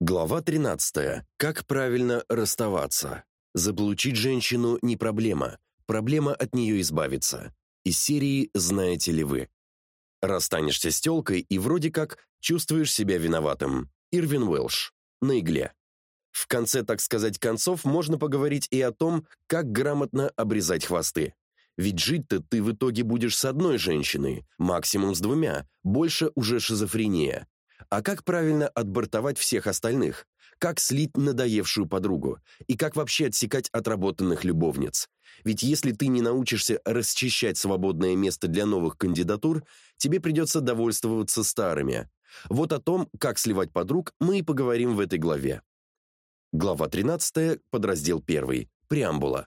Глава 13. Как правильно расставаться? Заполучить женщину не проблема. Проблема от нее избавиться. Из серии «Знаете ли вы?». Расстанешься с тёлкой и вроде как чувствуешь себя виноватым. Ирвин Уэлш. На игле. В конце, так сказать, концов можно поговорить и о том, как грамотно обрезать хвосты. Ведь жить-то ты в итоге будешь с одной женщиной, максимум с двумя, больше уже шизофрения. А как правильно отбортовать всех остальных? Как слить надоевшую подругу? И как вообще отсекать отработанных любовниц? Ведь если ты не научишься расчищать свободное место для новых кандидатур, тебе придется довольствоваться старыми. Вот о том, как сливать подруг, мы и поговорим в этой главе. Глава 13, подраздел 1. Преамбула.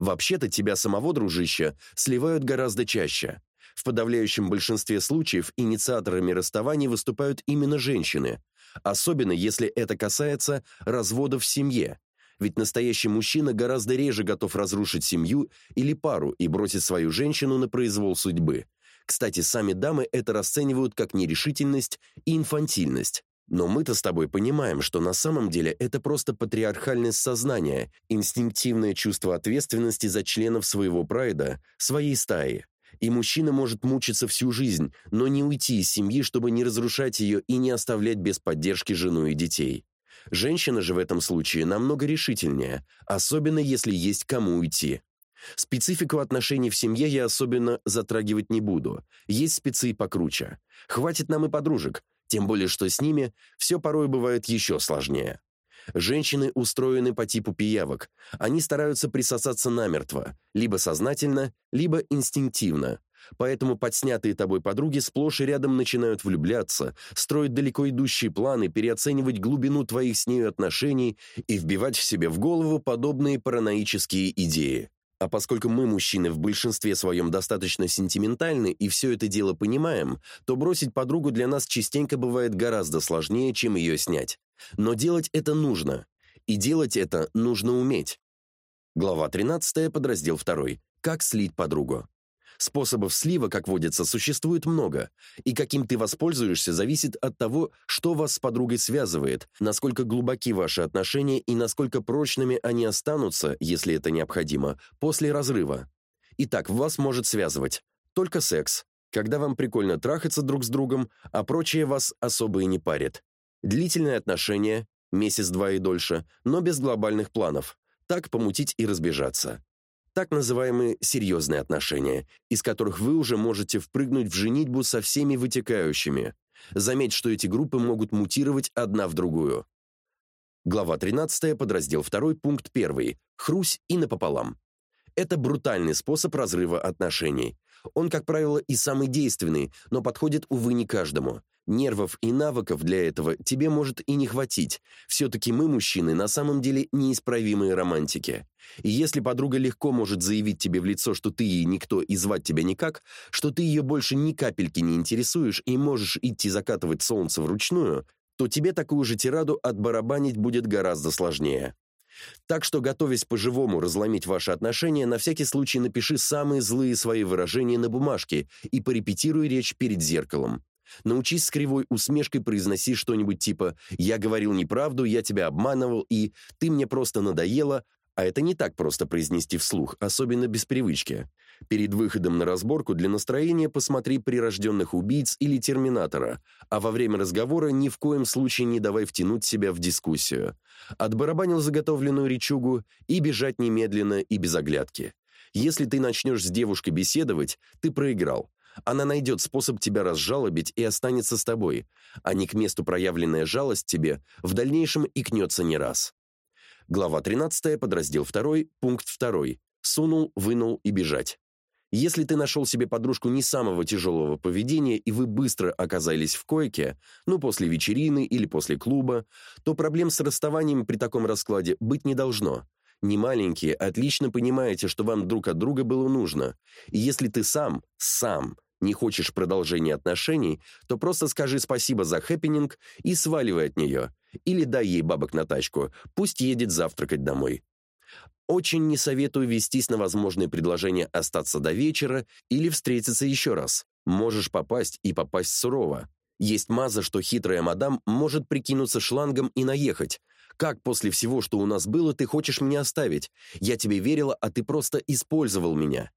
Вообще-то тебя самого, дружище, сливают гораздо чаще. В подавляющем большинстве случаев инициаторами расставаний выступают именно женщины, особенно если это касается развода в семье. Ведь настоящий мужчина гораздо реже готов разрушить семью или пару и бросить свою женщину на произвол судьбы. Кстати, сами дамы это расценивают как нерешительность и инфантильность. Но мы-то с тобой понимаем, что на самом деле это просто патриархальность сознания, инстинктивное чувство ответственности за членов своего прайда, своей стаи. И мужчина может мучиться всю жизнь, но не уйти из семьи, чтобы не разрушать ее и не оставлять без поддержки жену и детей. Женщина же в этом случае намного решительнее, особенно если есть кому уйти. Специфику отношений в семье я особенно затрагивать не буду. Есть спецы покруче. Хватит нам и подружек, тем более что с ними все порой бывает еще сложнее. Женщины устроены по типу пиявок. Они стараются присосаться намертво, либо сознательно, либо инстинктивно. Поэтому подснятые тобой подруги сплошь и рядом начинают влюбляться, строить далеко идущие планы, переоценивать глубину твоих с нею отношений и вбивать в себе в голову подобные параноические идеи. А поскольку мы, мужчины, в большинстве своем достаточно сентиментальны и все это дело понимаем, то бросить подругу для нас частенько бывает гораздо сложнее, чем ее снять. Но делать это нужно. И делать это нужно уметь. Глава 13, подраздел 2. Как слить подругу. Способов слива, как водится, существует много, и каким ты воспользуешься, зависит от того, что вас с подругой связывает, насколько глубоки ваши отношения и насколько прочными они останутся, если это необходимо, после разрыва. Итак, вас может связывать только секс, когда вам прикольно трахаться друг с другом, а прочее вас особо и не парит. Длительные отношения, месяц-два и дольше, но без глобальных планов. Так помутить и разбежаться. Так называемые серьезные отношения, из которых вы уже можете впрыгнуть в женитьбу со всеми вытекающими. Заметь, что эти группы могут мутировать одна в другую. Глава 13, подраздел 2, пункт 1. Хрусь и напополам. Это брутальный способ разрыва отношений. Он, как правило, и самый действенный, но подходит, увы, не каждому. Нервов и навыков для этого тебе может и не хватить. Все-таки мы, мужчины, на самом деле неисправимые романтики. И если подруга легко может заявить тебе в лицо, что ты ей никто и звать тебя никак, что ты ее больше ни капельки не интересуешь и можешь идти закатывать солнце вручную, то тебе такую же тираду отбарабанить будет гораздо сложнее. Так что, готовясь по-живому разломить ваши отношения, на всякий случай напиши самые злые свои выражения на бумажке и порепетируй речь перед зеркалом. Научись с кривой усмешкой произносить что-нибудь типа «я говорил неправду, я тебя обманывал» и «ты мне просто надоела», а это не так просто произнести вслух, особенно без привычки. Перед выходом на разборку для настроения посмотри «Прирожденных убийц» или «Терминатора», а во время разговора ни в коем случае не давай втянуть себя в дискуссию. Отбарабанил заготовленную речугу и бежать немедленно и без оглядки. Если ты начнешь с девушкой беседовать, ты проиграл. Она найдет способ тебя разжалобить и останется с тобой, а не к месту проявленная жалость тебе в дальнейшем икнется не раз. Глава 13, подраздел 2, пункт 2. Сунул, вынул и бежать. Если ты нашел себе подружку не самого тяжелого поведения и вы быстро оказались в койке, ну после вечерины или после клуба, то проблем с расставанием при таком раскладе быть не должно. Не маленькие, отлично понимаете, что вам друг от друга было нужно. И если ты сам, сам не хочешь продолжения отношений, то просто скажи спасибо за хэппенинг и сваливай от нее. Или дай ей бабок на тачку, пусть едет завтракать домой. Очень не советую вестись на возможные предложения остаться до вечера или встретиться еще раз. Можешь попасть и попасть сурово. Есть маза, что хитрая мадам может прикинуться шлангом и наехать. Как после всего, что у нас было, ты хочешь меня оставить? Я тебе верила, а ты просто использовал меня.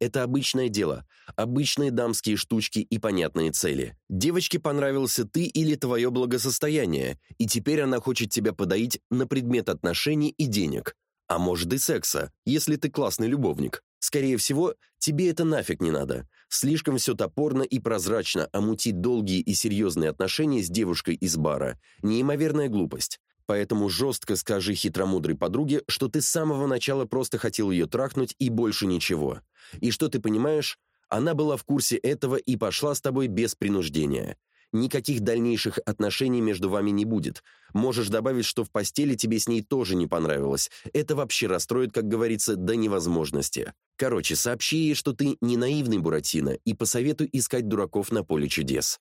Это обычное дело, обычные дамские штучки и понятные цели. Девочке понравился ты или твое благосостояние, и теперь она хочет тебя подоить на предмет отношений и денег. А может и секса, если ты классный любовник. Скорее всего, тебе это нафиг не надо. Слишком все топорно и прозрачно, а мутить долгие и серьезные отношения с девушкой из бара – неимоверная глупость. Поэтому жестко скажи хитромудрой подруге, что ты с самого начала просто хотел ее трахнуть и больше ничего. И что ты понимаешь, она была в курсе этого и пошла с тобой без принуждения. Никаких дальнейших отношений между вами не будет. Можешь добавить, что в постели тебе с ней тоже не понравилось. Это вообще расстроит, как говорится, до невозможности. Короче, сообщи ей, что ты не наивный Буратино, и посоветуй искать дураков на поле чудес.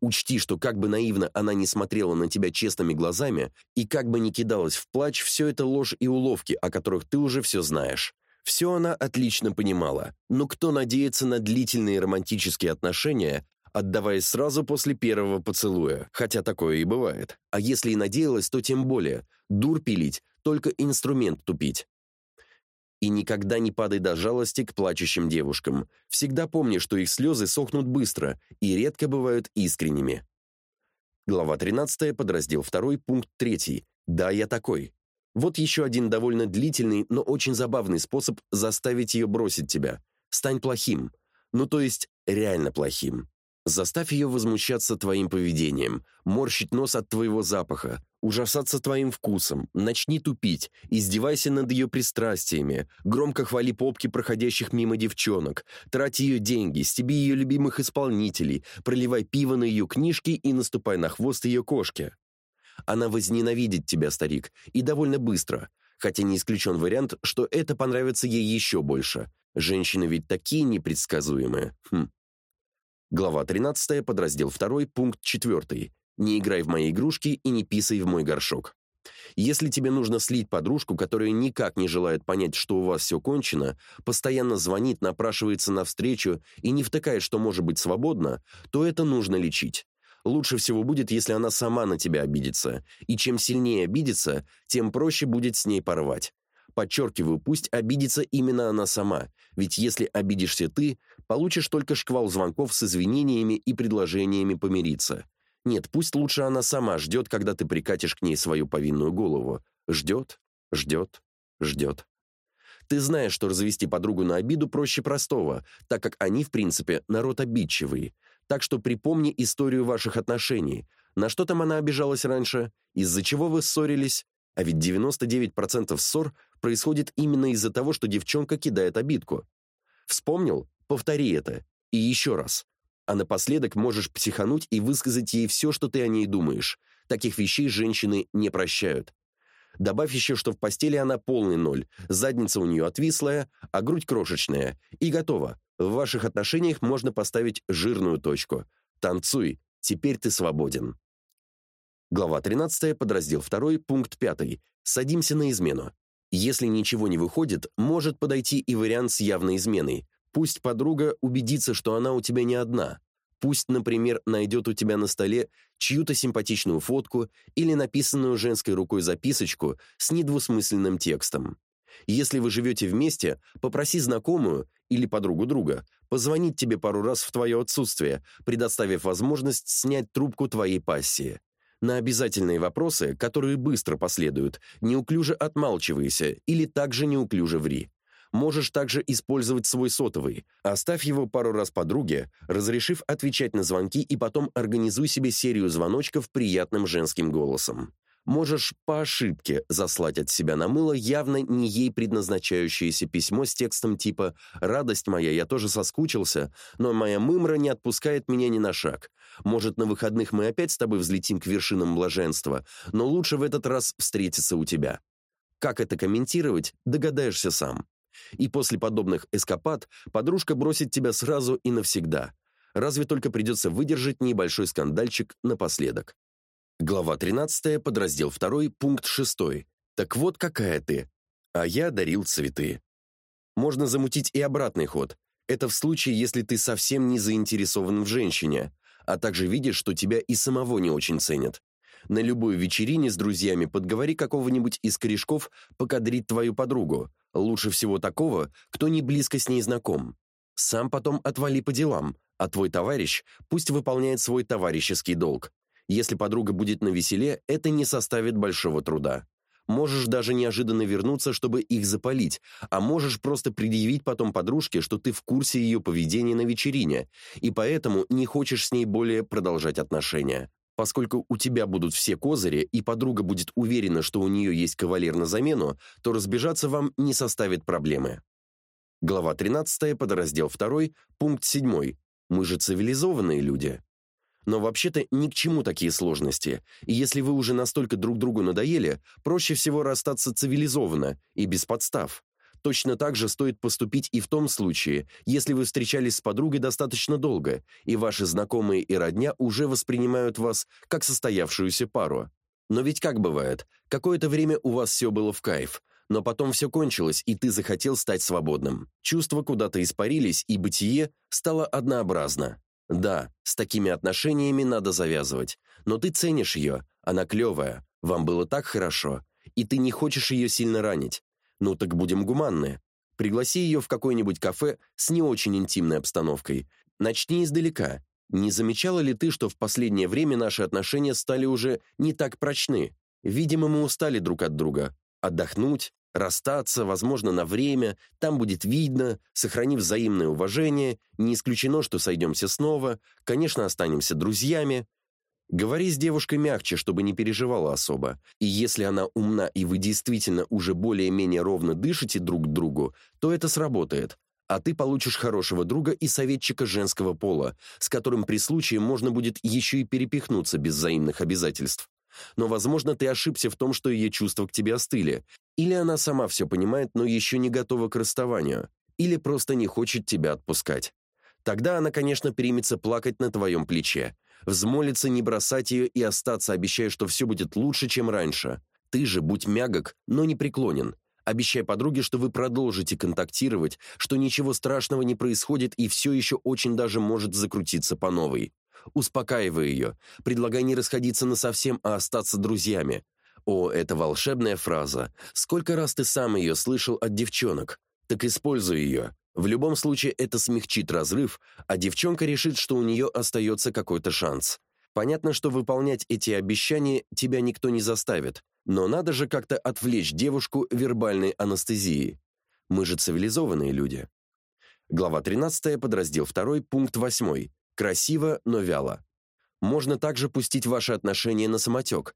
Учти, что как бы наивно она не смотрела на тебя честными глазами и как бы не кидалась в плач, все это ложь и уловки, о которых ты уже все знаешь. Все она отлично понимала, но кто надеется на длительные романтические отношения, отдаваясь сразу после первого поцелуя, хотя такое и бывает. А если и надеялась, то тем более. Дур пилить, только инструмент тупить. И никогда не падай до жалости к плачущим девушкам. Всегда помни, что их слезы сохнут быстро и редко бывают искренними. Глава 13, подраздел 2, пункт 3. Да, я такой. Вот еще один довольно длительный, но очень забавный способ заставить ее бросить тебя. Стань плохим. Ну, то есть, реально плохим. Заставь ее возмущаться твоим поведением, морщить нос от твоего запаха, ужасаться твоим вкусом, начни тупить, издевайся над ее пристрастиями, громко хвали попки проходящих мимо девчонок, трать ее деньги, стеби ее любимых исполнителей, проливай пиво на ее книжки и наступай на хвост ее кошки. Она возненавидит тебя, старик, и довольно быстро, хотя не исключен вариант, что это понравится ей еще больше. Женщины ведь такие непредсказуемые. Хм. Глава 13, подраздел 2, пункт 4. Не играй в мои игрушки и не писай в мой горшок. Если тебе нужно слить подружку, которая никак не желает понять, что у вас все кончено, постоянно звонит, напрашивается на встречу и не втыкает, что может быть свободно, то это нужно лечить. Лучше всего будет, если она сама на тебя обидится. И чем сильнее обидится, тем проще будет с ней порвать. Подчеркиваю, пусть обидится именно она сама, ведь если обидишься ты, получишь только шквал звонков с извинениями и предложениями помириться. Нет, пусть лучше она сама ждет, когда ты прикатишь к ней свою повинную голову. Ждет, ждет, ждет. Ты знаешь, что развести подругу на обиду проще простого, так как они, в принципе, народ обидчивый. Так что припомни историю ваших отношений. На что там она обижалась раньше? Из-за чего вы ссорились? А ведь 99% ссор происходит именно из-за того, что девчонка кидает обидку. Вспомнил? Повтори это. И еще раз. А напоследок можешь психануть и высказать ей все, что ты о ней думаешь. Таких вещей женщины не прощают. Добавь еще, что в постели она полный ноль, задница у нее отвислая, а грудь крошечная. И готово. В ваших отношениях можно поставить жирную точку. Танцуй, теперь ты свободен. Глава 13, подраздел 2, пункт 5. Садимся на измену. Если ничего не выходит, может подойти и вариант с явной изменой. Пусть подруга убедится, что она у тебя не одна. Пусть, например, найдет у тебя на столе чью-то симпатичную фотку или написанную женской рукой записочку с недвусмысленным текстом. Если вы живете вместе, попроси знакомую или подругу друга позвонить тебе пару раз в твое отсутствие, предоставив возможность снять трубку твоей пассии. На обязательные вопросы, которые быстро последуют, неуклюже отмалчивайся или также неуклюже ври. Можешь также использовать свой сотовый. Оставь его пару раз подруге, разрешив отвечать на звонки и потом организуй себе серию звоночков приятным женским голосом. Можешь по ошибке заслать от себя на мыло явно не ей предназначающееся письмо с текстом типа «Радость моя, я тоже соскучился, но моя мымра не отпускает меня ни на шаг. Может, на выходных мы опять с тобой взлетим к вершинам блаженства, но лучше в этот раз встретиться у тебя». Как это комментировать, догадаешься сам. И после подобных эскапад подружка бросит тебя сразу и навсегда. Разве только придется выдержать небольшой скандальчик напоследок. Глава 13, подраздел 2, пункт 6. Так вот какая ты. А я дарил цветы. Можно замутить и обратный ход. Это в случае, если ты совсем не заинтересован в женщине. а также видишь, что тебя и самого не очень ценят. На любой вечерине с друзьями подговори какого-нибудь из корешков покадрить твою подругу, лучше всего такого, кто не близко с ней знаком. Сам потом отвали по делам, а твой товарищ пусть выполняет свой товарищеский долг. Если подруга будет на веселе, это не составит большого труда. Можешь даже неожиданно вернуться, чтобы их запалить, а можешь просто предъявить потом подружке, что ты в курсе ее поведения на вечерине, и поэтому не хочешь с ней более продолжать отношения. Поскольку у тебя будут все козыри, и подруга будет уверена, что у нее есть кавалер на замену, то разбежаться вам не составит проблемы. Глава 13, подраздел 2, пункт 7. Мы же цивилизованные люди. Но вообще-то ни к чему такие сложности. И если вы уже настолько друг другу надоели, проще всего расстаться цивилизованно и без подстав. Точно так же стоит поступить и в том случае, если вы встречались с подругой достаточно долго, и ваши знакомые и родня уже воспринимают вас как состоявшуюся пару. Но ведь как бывает, какое-то время у вас все было в кайф, но потом все кончилось, и ты захотел стать свободным. Чувства куда-то испарились, и бытие стало однообразно. Да, с такими отношениями надо завязывать, но ты ценишь ее, она клевая, вам было так хорошо, и ты не хочешь ее сильно ранить. Ну так будем гуманны. Пригласи ее в какое-нибудь кафе с не очень интимной обстановкой. Начни издалека. Не замечала ли ты, что в последнее время наши отношения стали уже не так прочны? Видимо, мы устали друг от друга. Отдохнуть, Расстаться, возможно, на время, там будет видно, сохранив взаимное уважение, не исключено, что сойдемся снова, конечно, останемся друзьями. Говори с девушкой мягче, чтобы не переживала особо. И если она умна и вы действительно уже более-менее ровно дышите друг к другу, то это сработает. А ты получишь хорошего друга и советчика женского пола, с которым при случае можно будет еще и перепихнуться без взаимных обязательств. Но, возможно, ты ошибся в том, что ее чувства к тебе остыли. Или она сама все понимает, но еще не готова к расставанию. Или просто не хочет тебя отпускать. Тогда она, конечно, примется плакать на твоем плече. Взмолится не бросать ее и остаться, обещая, что все будет лучше, чем раньше. Ты же будь мягок, но не преклонен. Обещай подруге, что вы продолжите контактировать, что ничего страшного не происходит и все еще очень даже может закрутиться по новой. Успокаивай ее, предлагай не расходиться на совсем, а остаться друзьями. О, это волшебная фраза. Сколько раз ты сам ее слышал от девчонок? Так используй ее. В любом случае это смягчит разрыв, а девчонка решит, что у нее остается какой-то шанс. Понятно, что выполнять эти обещания тебя никто не заставит, но надо же как-то отвлечь девушку вербальной анестезией. Мы же цивилизованные люди. Глава 13, подраздел 2, пункт 8. Красиво, но вяло. Можно также пустить ваши отношения на самотек.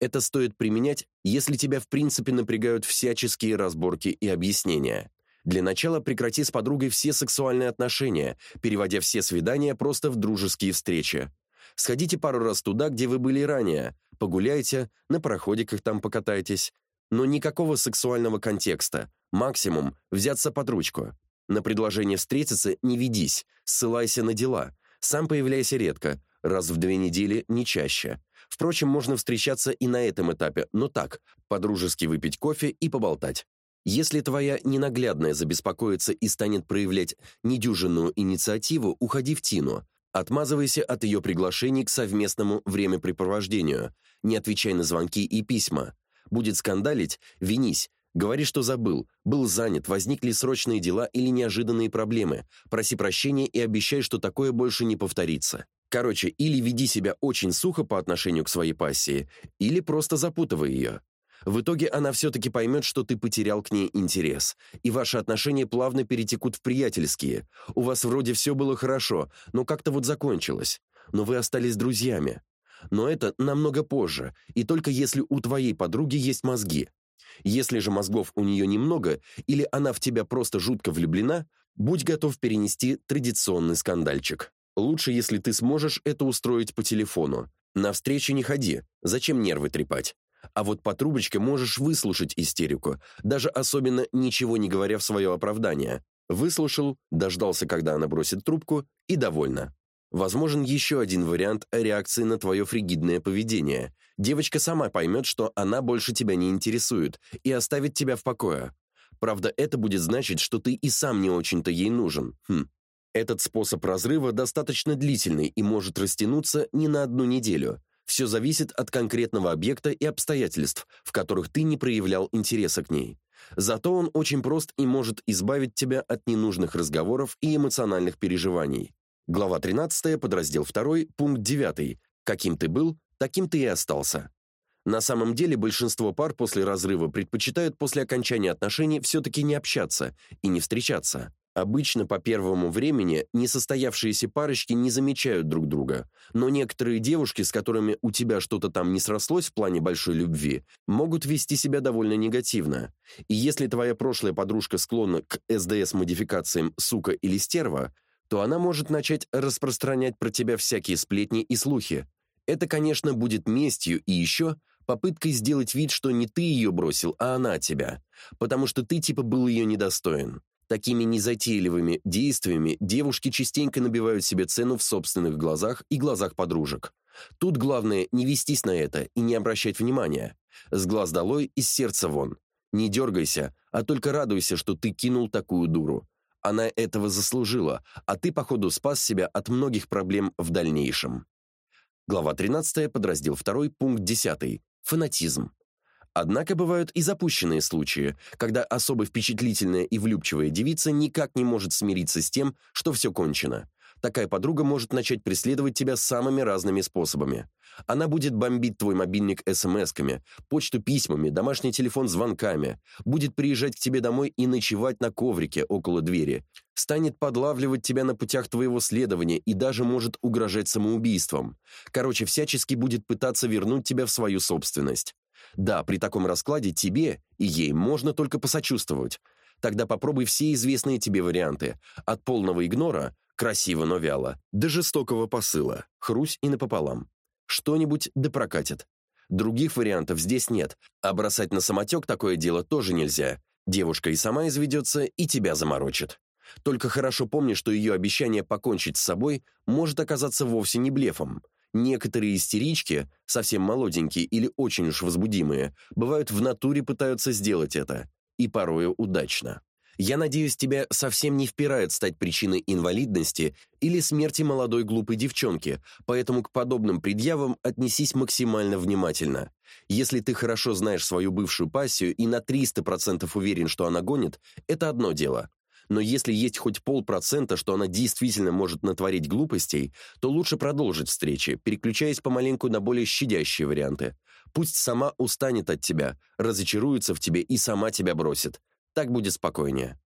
Это стоит применять, если тебя в принципе напрягают всяческие разборки и объяснения. Для начала прекрати с подругой все сексуальные отношения, переводя все свидания просто в дружеские встречи. Сходите пару раз туда, где вы были ранее, погуляйте, на пароходиках там покатайтесь. Но никакого сексуального контекста. Максимум – взяться под ручку. На предложение встретиться не ведись, ссылайся на дела. Сам появляйся редко, раз в две недели, не чаще. Впрочем, можно встречаться и на этом этапе, но так, подружески выпить кофе и поболтать. Если твоя ненаглядная забеспокоится и станет проявлять недюжинную инициативу, уходи в тину. Отмазывайся от ее приглашений к совместному времяпрепровождению. Не отвечай на звонки и письма. Будет скандалить – винись, Говори, что забыл, был занят, возникли срочные дела или неожиданные проблемы. Проси прощения и обещай, что такое больше не повторится. Короче, или веди себя очень сухо по отношению к своей пассии, или просто запутывай ее. В итоге она все-таки поймет, что ты потерял к ней интерес, и ваши отношения плавно перетекут в приятельские. У вас вроде все было хорошо, но как-то вот закончилось. Но вы остались друзьями. Но это намного позже, и только если у твоей подруги есть мозги. Если же мозгов у нее немного, или она в тебя просто жутко влюблена, будь готов перенести традиционный скандальчик. Лучше, если ты сможешь это устроить по телефону. На встречу не ходи, зачем нервы трепать? А вот по трубочке можешь выслушать истерику, даже особенно ничего не говоря в свое оправдание. Выслушал, дождался, когда она бросит трубку, и довольна. Возможен еще один вариант реакции на твое фригидное поведение. Девочка сама поймет, что она больше тебя не интересует, и оставит тебя в покое. Правда, это будет значить, что ты и сам не очень-то ей нужен. Хм. Этот способ разрыва достаточно длительный и может растянуться не на одну неделю. Все зависит от конкретного объекта и обстоятельств, в которых ты не проявлял интереса к ней. Зато он очень прост и может избавить тебя от ненужных разговоров и эмоциональных переживаний. Глава 13, подраздел 2, пункт 9. Каким ты был, таким ты и остался. На самом деле большинство пар после разрыва предпочитают после окончания отношений все-таки не общаться и не встречаться. Обычно по первому времени несостоявшиеся парочки не замечают друг друга, но некоторые девушки, с которыми у тебя что-то там не срослось в плане большой любви, могут вести себя довольно негативно. И если твоя прошлая подружка склонна к СДС-модификациям «сука» или «стерва», то она может начать распространять про тебя всякие сплетни и слухи. Это, конечно, будет местью и еще попыткой сделать вид, что не ты ее бросил, а она тебя, потому что ты типа был ее недостоин. Такими незатейливыми действиями девушки частенько набивают себе цену в собственных глазах и глазах подружек. Тут главное не вестись на это и не обращать внимания. С глаз долой, из сердца вон. Не дергайся, а только радуйся, что ты кинул такую дуру. Она этого заслужила, а ты, походу, спас себя от многих проблем в дальнейшем. Глава 13, подраздел 2, пункт 10. Фанатизм. Однако бывают и запущенные случаи, когда особо впечатлительная и влюбчивая девица никак не может смириться с тем, что все кончено. Такая подруга может начать преследовать тебя самыми разными способами. Она будет бомбить твой мобильник смс-ками, почту письмами, домашний телефон звонками, будет приезжать к тебе домой и ночевать на коврике около двери, станет подлавливать тебя на путях твоего следования и даже может угрожать самоубийством. Короче, всячески будет пытаться вернуть тебя в свою собственность. Да, при таком раскладе тебе и ей можно только посочувствовать. Тогда попробуй все известные тебе варианты, от полного игнора красиво, но вяло, до жестокого посыла, хрусь и напополам. Что-нибудь да прокатит. Других вариантов здесь нет, а бросать на самотек такое дело тоже нельзя. Девушка и сама изведется, и тебя заморочит. Только хорошо помни, что ее обещание покончить с собой может оказаться вовсе не блефом. Некоторые истерички, совсем молоденькие или очень уж возбудимые, бывают в натуре пытаются сделать это, и порою удачно. Я надеюсь, тебя совсем не впирает стать причиной инвалидности или смерти молодой глупой девчонки, поэтому к подобным предъявам отнесись максимально внимательно. Если ты хорошо знаешь свою бывшую пассию и на 300% уверен, что она гонит, это одно дело. Но если есть хоть полпроцента, что она действительно может натворить глупостей, то лучше продолжить встречи, переключаясь помаленьку на более щадящие варианты. Пусть сама устанет от тебя, разочаруется в тебе и сама тебя бросит. Так будет спокойнее.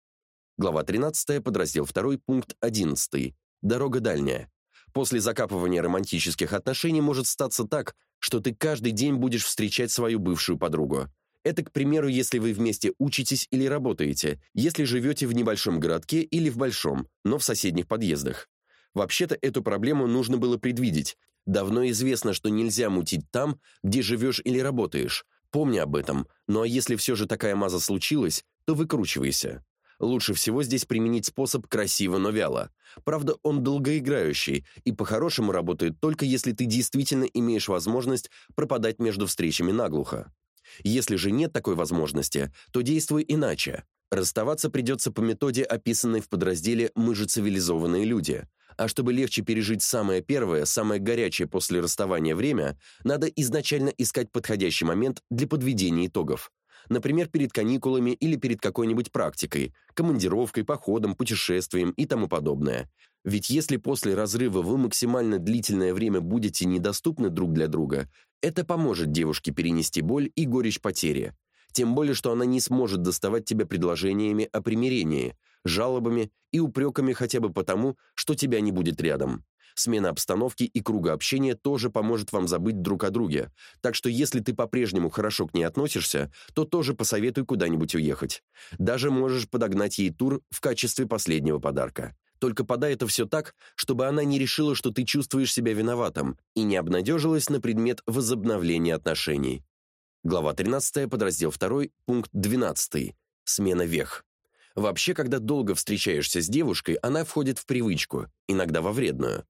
Глава 13, подраздел 2, пункт 11. Дорога дальняя. После закапывания романтических отношений может статься так, что ты каждый день будешь встречать свою бывшую подругу. Это, к примеру, если вы вместе учитесь или работаете, если живете в небольшом городке или в большом, но в соседних подъездах. Вообще-то эту проблему нужно было предвидеть. Давно известно, что нельзя мутить там, где живешь или работаешь. Помни об этом. Ну а если все же такая маза случилась, то выкручивайся. Лучше всего здесь применить способ красиво, но вяло. Правда, он долгоиграющий и по-хорошему работает только если ты действительно имеешь возможность пропадать между встречами наглухо. Если же нет такой возможности, то действуй иначе. Расставаться придется по методе, описанной в подразделе «Мы же цивилизованные люди». А чтобы легче пережить самое первое, самое горячее после расставания время, надо изначально искать подходящий момент для подведения итогов например, перед каникулами или перед какой-нибудь практикой, командировкой, походом, путешествием и тому подобное. Ведь если после разрыва вы максимально длительное время будете недоступны друг для друга, это поможет девушке перенести боль и горечь потери. Тем более, что она не сможет доставать тебя предложениями о примирении, жалобами и упреками хотя бы потому, что тебя не будет рядом. Смена обстановки и круга общения тоже поможет вам забыть друг о друге. Так что если ты по-прежнему хорошо к ней относишься, то тоже посоветуй куда-нибудь уехать. Даже можешь подогнать ей тур в качестве последнего подарка. Только подай это все так, чтобы она не решила, что ты чувствуешь себя виноватым, и не обнадежилась на предмет возобновления отношений. Глава 13, подраздел 2, пункт 12. Смена вех. Вообще, когда долго встречаешься с девушкой, она входит в привычку, иногда во вредную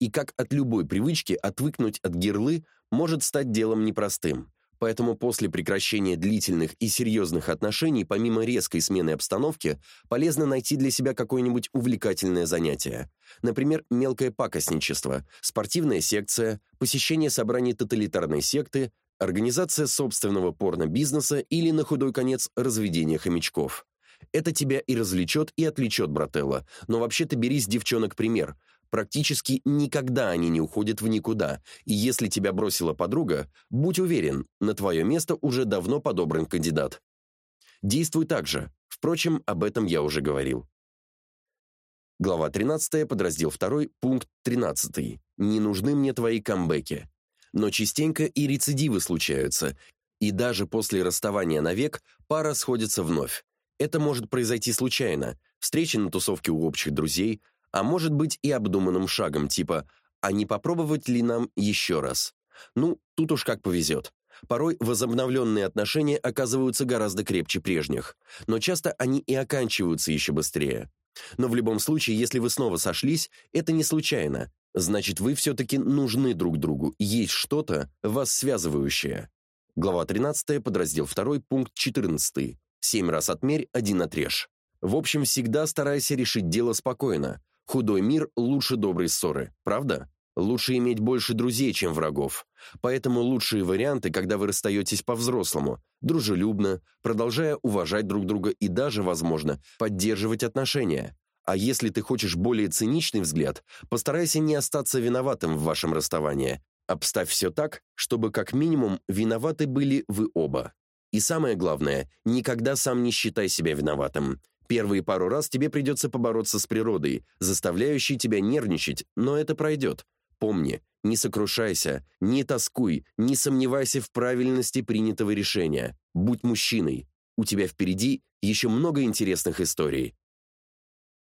и как от любой привычки отвыкнуть от гирлы может стать делом непростым. Поэтому после прекращения длительных и серьезных отношений, помимо резкой смены обстановки, полезно найти для себя какое-нибудь увлекательное занятие. Например, мелкое пакостничество, спортивная секция, посещение собраний тоталитарной секты, организация собственного порно-бизнеса или, на худой конец, разведение хомячков. Это тебя и развлечет, и отвлечет, брателло. Но вообще-то бери с девчонок пример. Практически никогда они не уходят в никуда, и если тебя бросила подруга, будь уверен, на твое место уже давно подобран кандидат. Действуй так же. Впрочем, об этом я уже говорил. Глава 13, подраздел 2, пункт 13. Не нужны мне твои камбэки. Но частенько и рецидивы случаются, и даже после расставания навек пара сходится вновь. Это может произойти случайно, встреча на тусовке у общих друзей, а может быть и обдуманным шагом, типа «а не попробовать ли нам еще раз?». Ну, тут уж как повезет. Порой возобновленные отношения оказываются гораздо крепче прежних, но часто они и оканчиваются еще быстрее. Но в любом случае, если вы снова сошлись, это не случайно. Значит, вы все-таки нужны друг другу, есть что-то, вас связывающее. Глава 13, подраздел 2, пункт 14. Семь раз отмерь, один отрежь. В общем, всегда старайся решить дело спокойно. Худой мир лучше доброй ссоры, правда? Лучше иметь больше друзей, чем врагов. Поэтому лучшие варианты, когда вы расстаетесь по-взрослому, дружелюбно, продолжая уважать друг друга и даже, возможно, поддерживать отношения. А если ты хочешь более циничный взгляд, постарайся не остаться виноватым в вашем расставании. Обставь все так, чтобы как минимум виноваты были вы оба. И самое главное, никогда сам не считай себя виноватым. Первые пару раз тебе придется побороться с природой, заставляющей тебя нервничать, но это пройдет. Помни, не сокрушайся, не тоскуй, не сомневайся в правильности принятого решения. Будь мужчиной. У тебя впереди еще много интересных историй.